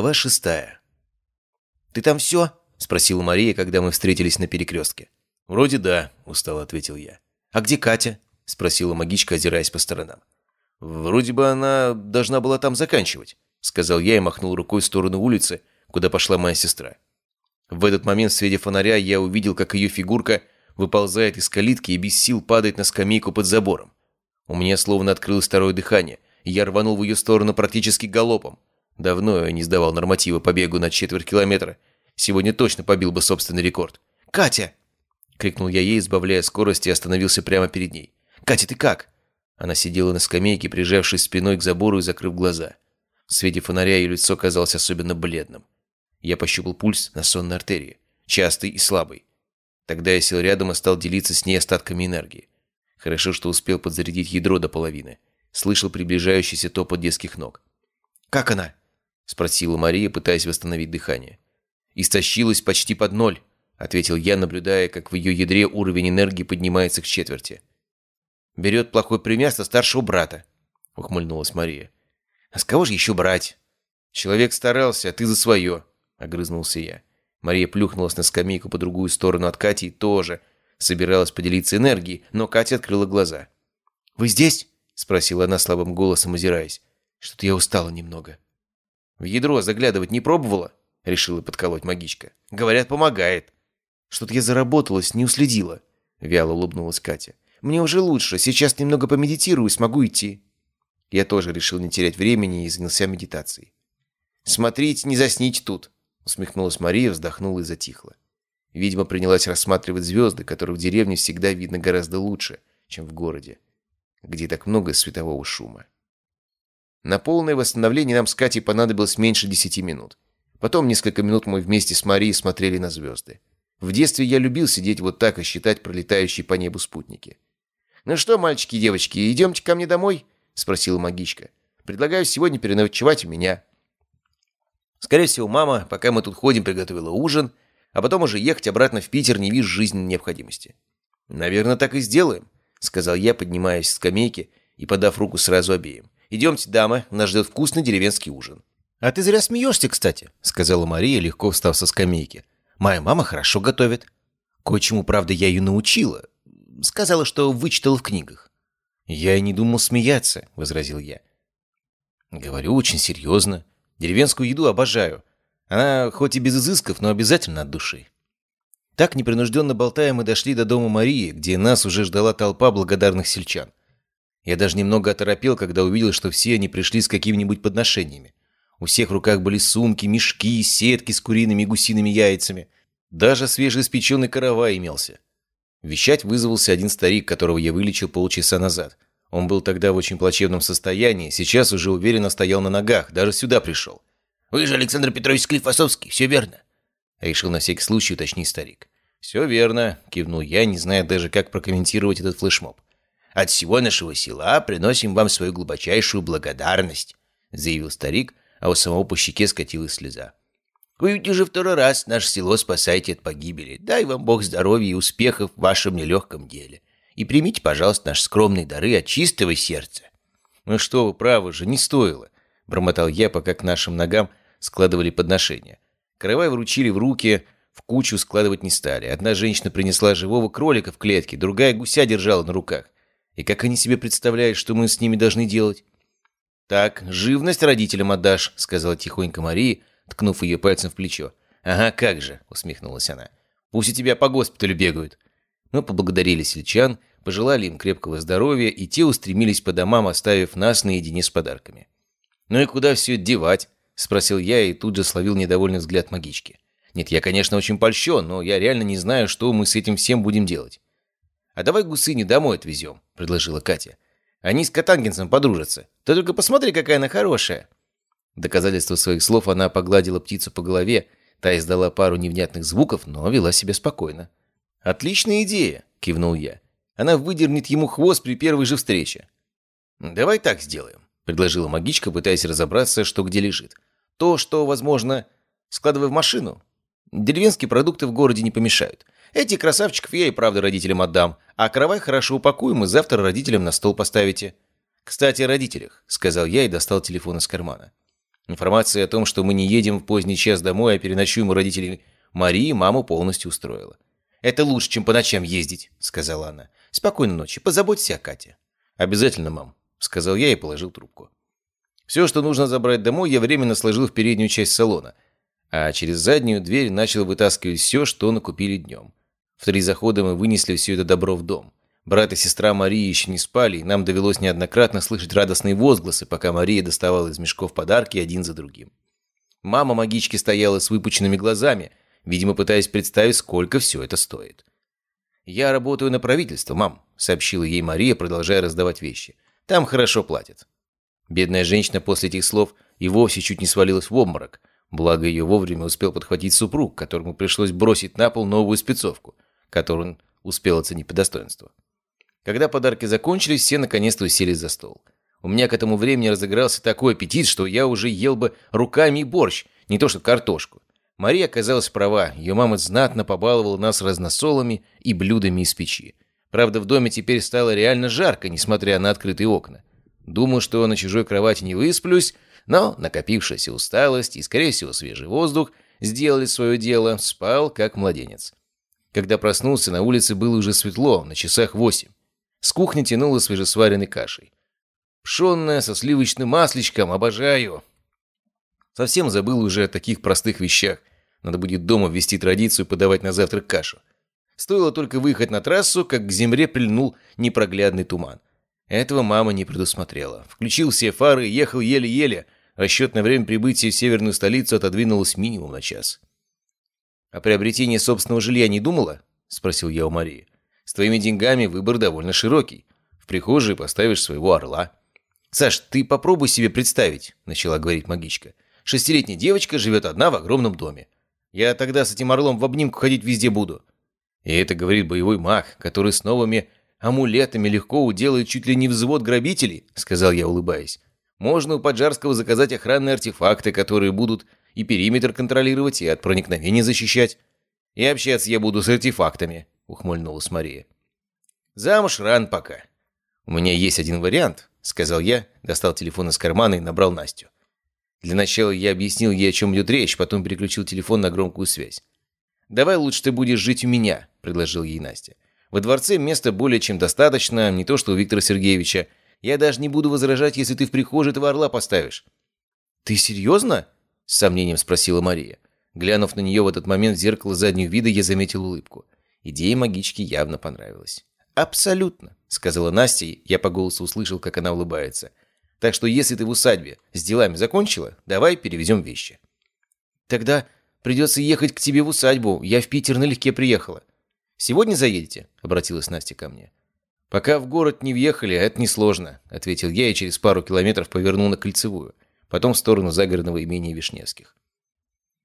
Глава шестая. «Ты там все?» — спросила Мария, когда мы встретились на перекрестке. «Вроде да», — устало ответил я. «А где Катя?» — спросила магичка, озираясь по сторонам. «Вроде бы она должна была там заканчивать», — сказал я и махнул рукой в сторону улицы, куда пошла моя сестра. В этот момент в свете фонаря я увидел, как ее фигурка выползает из калитки и без сил падает на скамейку под забором. У меня словно открылось второе дыхание, и я рванул в ее сторону практически галопом. Давно я не сдавал норматива по бегу на четверть километра. Сегодня точно побил бы собственный рекорд. «Катя!» — крикнул я ей, сбавляя скорость, и остановился прямо перед ней. «Катя, ты как?» Она сидела на скамейке, прижавшись спиной к забору и закрыв глаза. В свете фонаря ее лицо казалось особенно бледным. Я пощупал пульс на сонной артерии, частый и слабый. Тогда я сел рядом и стал делиться с ней остатками энергии. Хорошо, что успел подзарядить ядро до половины. Слышал приближающийся топот детских ног. «Как она?» — спросила Мария, пытаясь восстановить дыхание. «Истощилась почти под ноль», — ответил я, наблюдая, как в ее ядре уровень энергии поднимается к четверти. «Берет плохой пример со старшего брата», — ухмыльнулась Мария. «А с кого же еще брать?» «Человек старался, а ты за свое», — огрызнулся я. Мария плюхнулась на скамейку по другую сторону от Кати и тоже собиралась поделиться энергией, но Катя открыла глаза. «Вы здесь?» — спросила она слабым голосом, озираясь. «Что-то я устала немного». «В ядро заглядывать не пробовала?» — решила подколоть магичка. «Говорят, помогает». «Что-то я заработалась, не уследила», — вяло улыбнулась Катя. «Мне уже лучше. Сейчас немного помедитирую и смогу идти». Я тоже решил не терять времени и занялся медитацией. «Смотрите, не засните тут», — усмехнулась Мария, вздохнула и затихла. Видимо, принялась рассматривать звезды, которые в деревне всегда видно гораздо лучше, чем в городе, где так много светового шума. На полное восстановление нам с Катей понадобилось меньше десяти минут. Потом несколько минут мы вместе с Марией смотрели на звезды. В детстве я любил сидеть вот так и считать пролетающие по небу спутники. «Ну что, мальчики и девочки, идемте ко мне домой?» — спросила магичка. «Предлагаю сегодня переночевать у меня». Скорее всего, мама, пока мы тут ходим, приготовила ужин, а потом уже ехать обратно в Питер не вижу жизненной необходимости. «Наверное, так и сделаем», — сказал я, поднимаясь с скамейки и подав руку сразу обеим. «Идемте, дамы, нас ждет вкусный деревенский ужин». «А ты зря смеешься, кстати», — сказала Мария, легко встав со скамейки. «Моя мама хорошо готовит. Кое-чему, правда, я ее научила. Сказала, что вычитала в книгах». «Я и не думал смеяться», — возразил я. «Говорю очень серьезно. Деревенскую еду обожаю. Она хоть и без изысков, но обязательно от души». Так непринужденно болтая, мы дошли до дома Марии, где нас уже ждала толпа благодарных сельчан. Я даже немного оторопел, когда увидел, что все они пришли с какими-нибудь подношениями. У всех в руках были сумки, мешки, сетки с куриными и гусиными яйцами. Даже свежеиспеченный каравай имелся. Вещать вызвался один старик, которого я вылечил полчаса назад. Он был тогда в очень плачевном состоянии, сейчас уже уверенно стоял на ногах, даже сюда пришел. «Вы же Александр Петрович Склифосовский, все верно?» Решил на всякий случай уточнить старик. «Все верно», — кивнул я, не зная даже, как прокомментировать этот флешмоб. От всего нашего села приносим вам свою глубочайшую благодарность», — заявил старик, а у самого по щеке скатилась слеза. «Вы уже второй раз наше село спасаете от погибели. Дай вам Бог здоровья и успехов в вашем нелегком деле. И примите, пожалуйста, наши скромные дары от чистого сердца». «Ну что вы, правы же, не стоило», — бормотал я, пока к нашим ногам складывали подношения. Каравай вручили в руки, в кучу складывать не стали. Одна женщина принесла живого кролика в клетке, другая гуся держала на руках. И как они себе представляют, что мы с ними должны делать? «Так, живность родителям отдашь», — сказала тихонько Мария, ткнув ее пальцем в плечо. «Ага, как же», — усмехнулась она. «Пусть у тебя по госпиталю бегают». Мы поблагодарили сельчан, пожелали им крепкого здоровья, и те устремились по домам, оставив нас наедине с подарками. «Ну и куда все девать?» — спросил я и тут же словил недовольный взгляд магички. «Нет, я, конечно, очень польщен, но я реально не знаю, что мы с этим всем будем делать. «А давай гусыню домой отвезем», — предложила Катя. «Они с Катангенсом подружатся. Ты только посмотри, какая она хорошая». Доказательство своих слов она погладила птицу по голове, та издала пару невнятных звуков, но вела себя спокойно. «Отличная идея», — кивнул я. «Она выдернет ему хвост при первой же встрече». «Давай так сделаем», — предложила магичка, пытаясь разобраться, что где лежит. «То, что, возможно, складывай в машину. Деревенские продукты в городе не помешают. Эти красавчиков я и правда родителям отдам, а каравай хорошо упакуем и завтра родителям на стол поставите. Кстати, о родителях, сказал я и достал телефон из кармана. Информация о том, что мы не едем в поздний час домой, а переночуем у родителей Марии, маму полностью устроила. «Это лучше, чем по ночам ездить», — сказала она. «Спокойной ночи. Позаботься о Кате». «Обязательно, мам», — сказал я и положил трубку. Все, что нужно забрать домой, я временно сложил в переднюю часть салона, а через заднюю дверь начал вытаскивать все, что накупили днем. В три захода мы вынесли все это добро в дом. Брат и сестра Марии еще не спали, и нам довелось неоднократно слышать радостные возгласы, пока Мария доставала из мешков подарки один за другим. Мама магички стояла с выпученными глазами, видимо, пытаясь представить, сколько все это стоит. «Я работаю на правительство, мам», — сообщила ей Мария, продолжая раздавать вещи. «Там хорошо платят». Бедная женщина после этих слов и вовсе чуть не свалилась в обморок, благо ее вовремя успел подхватить супруг, которому пришлось бросить на пол новую спецовку, которую он успел оценить по достоинству. Когда подарки закончились, все наконец-то уселись за стол. У меня к этому времени разыгрался такой аппетит, что я уже ел бы руками борщ, не то что картошку. Мария оказалась права, ее мама знатно побаловала нас разносолами и блюдами из печи. Правда, в доме теперь стало реально жарко, несмотря на открытые окна. Думаю, что на чужой кровати не высплюсь, но накопившаяся усталость и, скорее всего, свежий воздух сделали свое дело, спал как младенец. Когда проснулся, на улице было уже светло, на часах восемь. С кухни тянуло свежесваренной кашей. Пшенная со сливочным масличком, обожаю. Совсем забыл уже о таких простых вещах. Надо будет дома ввести традицию подавать на завтрак кашу. Стоило только выехать на трассу, как к земле прильнул непроглядный туман. Этого мама не предусмотрела. Включил все фары ехал еле-еле. Расчетное время прибытия в северную столицу отодвинулось минимум на час. «О приобретении собственного жилья не думала?» – спросил я у Марии. «С твоими деньгами выбор довольно широкий. В прихожей поставишь своего орла». «Саш, ты попробуй себе представить», – начала говорить магичка. «Шестилетняя девочка живет одна в огромном доме. Я тогда с этим орлом в обнимку ходить везде буду». И это говорит боевой маг, который с новыми амулетами легко уделает чуть ли не взвод грабителей, сказал я, улыбаясь. Можно у Поджарского заказать охранные артефакты, которые будут и периметр контролировать, и от проникновения защищать. И общаться я буду с артефактами, ухмыльнулась Мария. Замуж ран пока. У меня есть один вариант, сказал я, достал телефон из кармана и набрал Настю. Для начала я объяснил ей, о чем идет речь, потом переключил телефон на громкую связь. «Давай лучше ты будешь жить у меня», — предложил ей Настя. «Во дворце места более чем достаточно, не то что у Виктора Сергеевича. Я даже не буду возражать, если ты в прихожей этого орла поставишь». «Ты серьезно?» — с сомнением спросила Мария. Глянув на нее в этот момент в зеркало заднего вида, я заметил улыбку. Идея магички явно понравилась. «Абсолютно», — сказала Настя, я по голосу услышал, как она улыбается. Так что если ты в усадьбе с делами закончила, давай перевезем вещи». «Тогда придется ехать к тебе в усадьбу. Я в Питер налегке приехала». «Сегодня заедете?» — обратилась Настя ко мне. «Пока в город не въехали, это несложно», — ответил я и через пару километров повернул на Кольцевую, потом в сторону загородного имения Вишневских.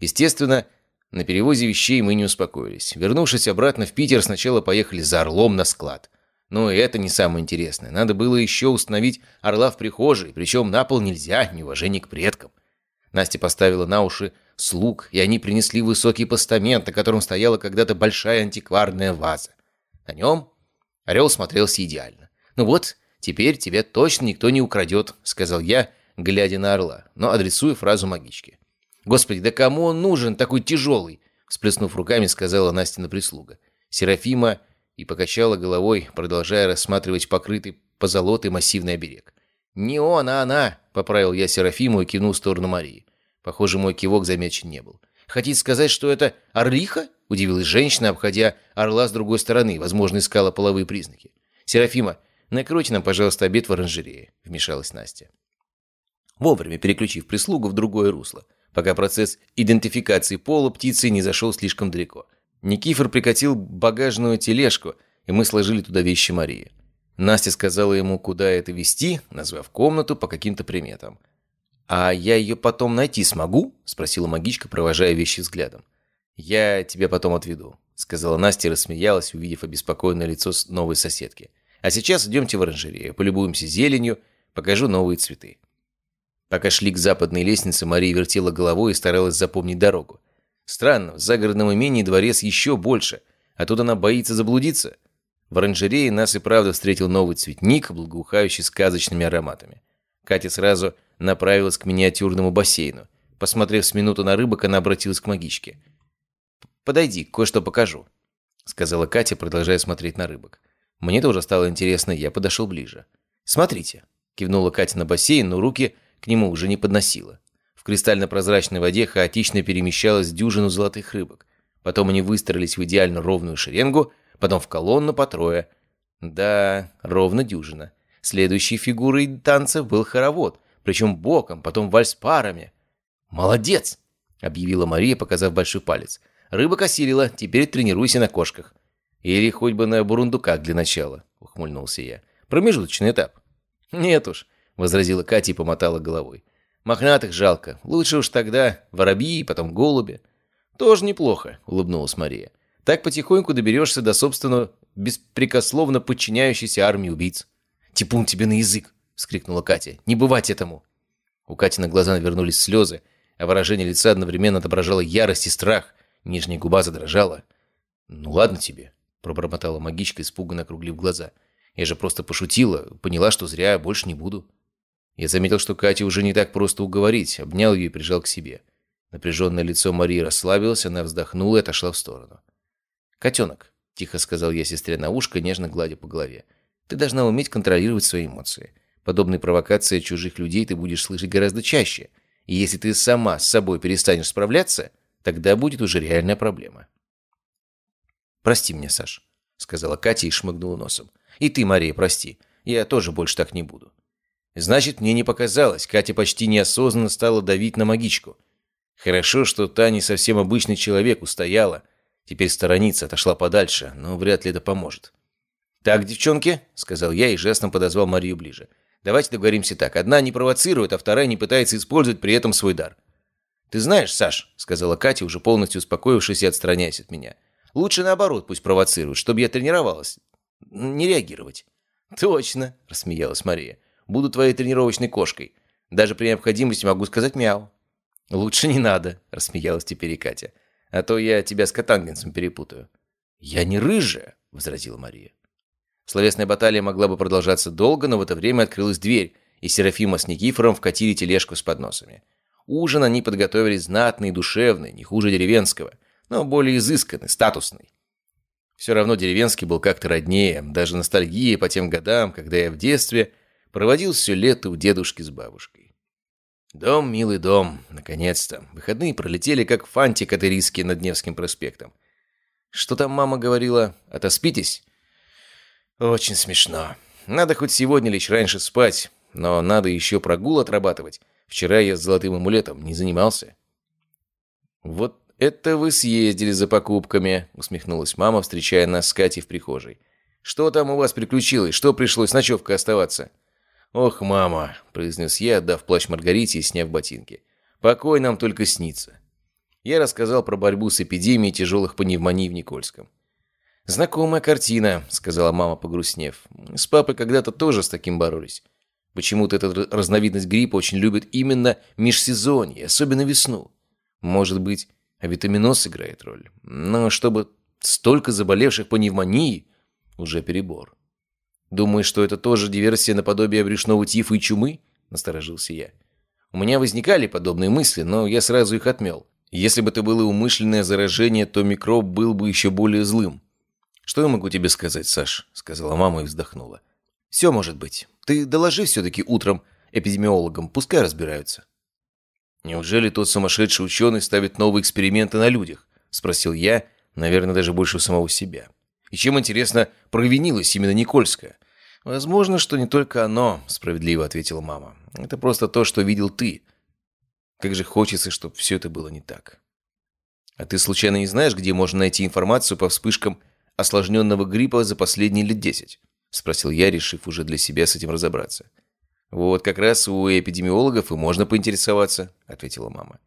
Естественно, на перевозе вещей мы не успокоились. Вернувшись обратно в Питер, сначала поехали за Орлом на склад. Но и это не самое интересное. Надо было еще установить орла в прихожей, причем на пол нельзя, неуважение к предкам. Настя поставила на уши слуг, и они принесли высокий постамент, на котором стояла когда-то большая антикварная ваза. На нем орел смотрелся идеально. «Ну вот, теперь тебя точно никто не украдет», — сказал я, глядя на орла, но адресуя фразу магички. «Господи, да кому он нужен, такой тяжелый?» — всплеснув руками, сказала Настя на прислуга. Серафима и покачала головой, продолжая рассматривать покрытый позолотой массивный оберег. «Не он, а она!» — поправил я Серафиму и кивнул в сторону Марии. Похоже, мой кивок замечен не был. «Хотите сказать, что это орлиха?» — удивилась женщина, обходя орла с другой стороны, возможно, искала половые признаки. «Серафима, накройте нам, пожалуйста, обед в оранжерее», — вмешалась Настя. Вовремя переключив прислугу в другое русло, пока процесс идентификации пола птицы не зашел слишком далеко — Никифор прикатил багажную тележку, и мы сложили туда вещи Марии. Настя сказала ему, куда это везти, назвав комнату по каким-то приметам. «А я ее потом найти смогу?» – спросила магичка, провожая вещи взглядом. «Я тебя потом отведу», – сказала Настя и рассмеялась, увидев обеспокоенное лицо новой соседки. «А сейчас идемте в оранжерею, полюбуемся зеленью, покажу новые цветы». Пока шли к западной лестнице, Мария вертела головой и старалась запомнить дорогу. Странно, в загородном имении дворец еще больше, а тут она боится заблудиться. В оранжерее нас и правда встретил новый цветник, благоухающий сказочными ароматами. Катя сразу направилась к миниатюрному бассейну. Посмотрев с минуту на рыбок, она обратилась к магичке. «Подойди, кое-что покажу», — сказала Катя, продолжая смотреть на рыбок. Мне тоже стало интересно, я подошел ближе. «Смотрите», — кивнула Катя на бассейн, но руки к нему уже не подносила. В кристально-прозрачной воде хаотично перемещалась дюжину золотых рыбок. Потом они выстроились в идеально ровную шеренгу, потом в колонну по трое. Да, ровно дюжина. Следующей фигурой танцев был хоровод, причем боком, потом вальс парами. «Молодец!» — объявила Мария, показав большой палец. «Рыба осилила, теперь тренируйся на кошках». «Или хоть бы на бурундуках для начала», — ухмыльнулся я. «Промежуточный этап». «Нет уж», — возразила Катя и помотала головой. «Мохнатых жалко. Лучше уж тогда воробьи, потом голуби». «Тоже неплохо», — улыбнулась Мария. «Так потихоньку доберешься до собственного беспрекословно подчиняющейся армии убийц». «Типун тебе на язык!» — вскрикнула Катя. «Не бывать этому!» У Кати на глаза навернулись слезы, а выражение лица одновременно отображало ярость и страх. Нижняя губа задрожала. «Ну ладно тебе», — пробормотала магичка, испуганно округлив глаза. «Я же просто пошутила, поняла, что зря больше не буду». Я заметил, что Катя уже не так просто уговорить, обнял ее и прижал к себе. Напряженное лицо Марии расслабилось, она вздохнула и отошла в сторону. «Котенок», — тихо сказал я сестре на ушко, нежно гладя по голове, — «ты должна уметь контролировать свои эмоции. Подобные провокации чужих людей ты будешь слышать гораздо чаще. И если ты сама с собой перестанешь справляться, тогда будет уже реальная проблема». «Прости меня, Саш», — сказала Катя и шмыгнула носом. «И ты, Мария, прости. Я тоже больше так не буду». Значит, мне не показалось. Катя почти неосознанно стала давить на магичку. Хорошо, что та не совсем обычный человек, устояла. Теперь сторонится, отошла подальше, но вряд ли это поможет. «Так, девчонки», — сказал я и жестом подозвал Марию ближе. «Давайте договоримся так. Одна не провоцирует, а вторая не пытается использовать при этом свой дар». «Ты знаешь, Саш», — сказала Катя, уже полностью успокоившись и отстраняясь от меня, «лучше наоборот пусть провоцирует, чтобы я тренировалась. Не реагировать». «Точно», — рассмеялась Мария. «Буду твоей тренировочной кошкой. Даже при необходимости могу сказать мяу». «Лучше не надо», — рассмеялась теперь и Катя. «А то я тебя с Катангенсом перепутаю». «Я не рыжая», — возразила Мария. Словесная баталия могла бы продолжаться долго, но в это время открылась дверь, и Серафима с Никифором вкатили тележку с подносами. Ужин они подготовили знатный и душевный, не хуже деревенского, но более изысканный, статусный. Все равно деревенский был как-то роднее, даже ностальгия по тем годам, когда я в детстве проводил все лето у дедушки с бабушкой. Дом, милый дом, наконец-то. Выходные пролетели, как фантик от Ириски над Невским проспектом. Что там мама говорила? Отоспитесь? Очень смешно. Надо хоть сегодня лечь раньше спать, но надо еще прогул отрабатывать. Вчера я с золотым амулетом не занимался. Вот это вы съездили за покупками, усмехнулась мама, встречая нас с Катей в прихожей. Что там у вас приключилось? Что пришлось с ночевкой оставаться? «Ох, мама», — произнес я, отдав плащ Маргарите и сняв ботинки. «Покой нам только снится». Я рассказал про борьбу с эпидемией тяжелых пневмоний в Никольском. «Знакомая картина», — сказала мама, погрустнев. «С папой когда-то тоже с таким боролись. Почему-то эта разновидность гриппа очень любит именно межсезонье, особенно весну. Может быть, авитаминоз играет роль. Но чтобы столько заболевших пневмонией, уже перебор». «Думаешь, что это тоже диверсия наподобие брюшного тифа и чумы?» – насторожился я. У меня возникали подобные мысли, но я сразу их отмел. Если бы это было умышленное заражение, то микроб был бы еще более злым. «Что я могу тебе сказать, Саш?» – сказала мама и вздохнула. «Все может быть. Ты доложи все-таки утром эпидемиологам, пускай разбираются». «Неужели тот сумасшедший ученый ставит новые эксперименты на людях?» – спросил я, наверное, даже больше самого себя. И чем, интересно, провинилась именно Никольская? «Возможно, что не только оно», — справедливо ответила мама. «Это просто то, что видел ты. Как же хочется, чтобы все это было не так». «А ты случайно не знаешь, где можно найти информацию по вспышкам осложненного гриппа за последние лет десять?» — спросил я, решив уже для себя с этим разобраться. «Вот как раз у эпидемиологов и можно поинтересоваться», — ответила мама.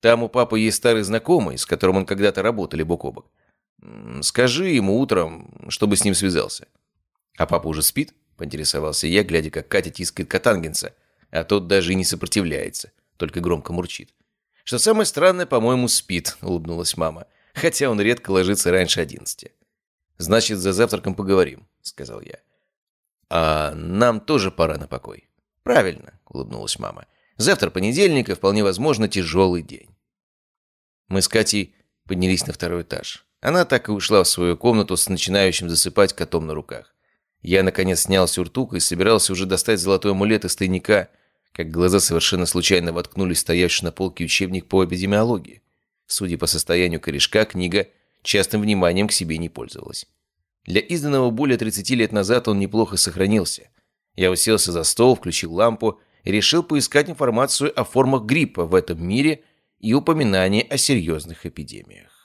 «Там у папы есть старый знакомый, с которым он когда-то работали бок о бок. Скажи ему утром, чтобы с ним связался». «А папа уже спит?» – поинтересовался я, глядя, как Катя тискает Катангенса, а тот даже и не сопротивляется, только громко мурчит. «Что самое странное, по-моему, спит», – улыбнулась мама, хотя он редко ложится раньше одиннадцати. «Значит, за завтраком поговорим», – сказал я. «А нам тоже пора на покой». «Правильно», – улыбнулась мама. Завтра понедельник, и вполне возможно тяжелый день. Мы с Катей поднялись на второй этаж. Она так и ушла в свою комнату с начинающим засыпать котом на руках. Я, наконец, снял сюртук и собирался уже достать золотой амулет из тайника, как глаза совершенно случайно воткнулись стоявший на полке учебник по эпидемиологии. Судя по состоянию корешка, книга частым вниманием к себе не пользовалась. Для изданного более 30 лет назад он неплохо сохранился. Я уселся за стол, включил лампу и решил поискать информацию о формах гриппа в этом мире и упоминание о серьезных эпидемиях.